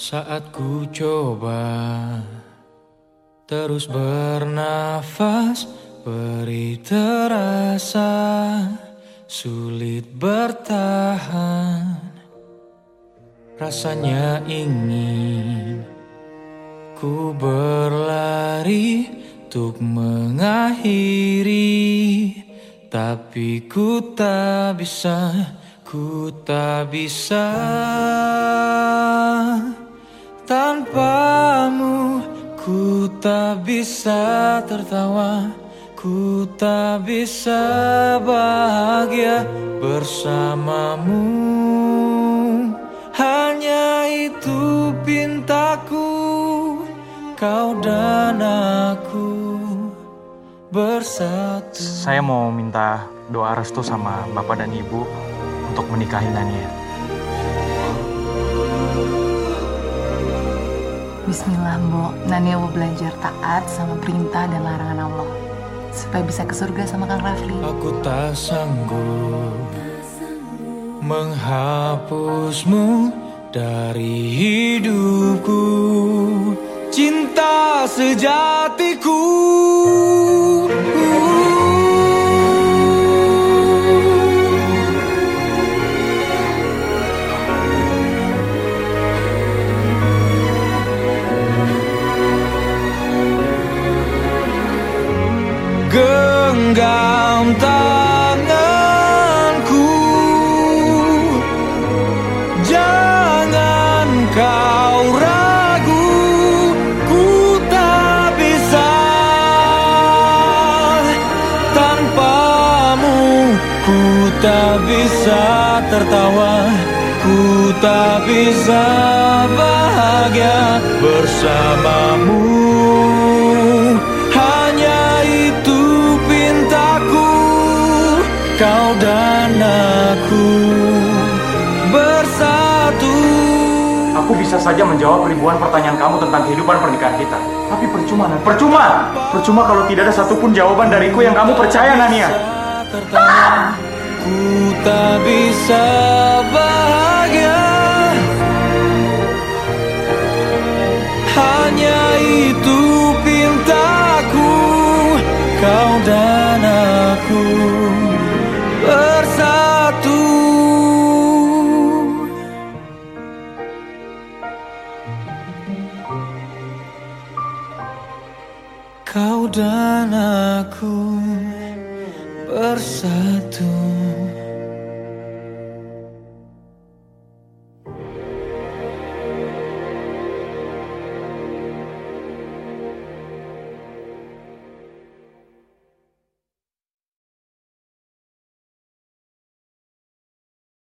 Saat ku coba terus bernafas, beri terasa sulit bertahan. Rasanya ingin ku berlari untuk mengakhiri, tapi ku tak bisa, ku tak bisa. Tak bisa tertawa Ku tak bisa bahagia bersamamu Hanya itu pintaku Kau dan aku bersatu Saya mau minta doa restu sama Bapak dan Ibu untuk menikahi Nania. Bismillah, Mbok. Nania mau belajar taat sama perintah dan larangan Allah. Supaya bisa ke surga sama Kang Rafli. Aku tak sanggup menghapusmu dari hidupku. Cinta sejatiku. Genggam tanganku. Jangan kau ragu Ku tak bisa. Tanpamu Ku tak bisa tertawa Ku tak bisa bahagia bersamamu kau dan aku bersatu. Aku bisa saja menjawab ribuan pertanyaan kamu tentang kehidupan pernikahan kita. Tapi percuma, Nan. Percuma! Percuma kalau tidak ada satupun jawaban dariku yang kamu percaya, Nania. Ku tak bisa bahagia Kau dan aku bersatu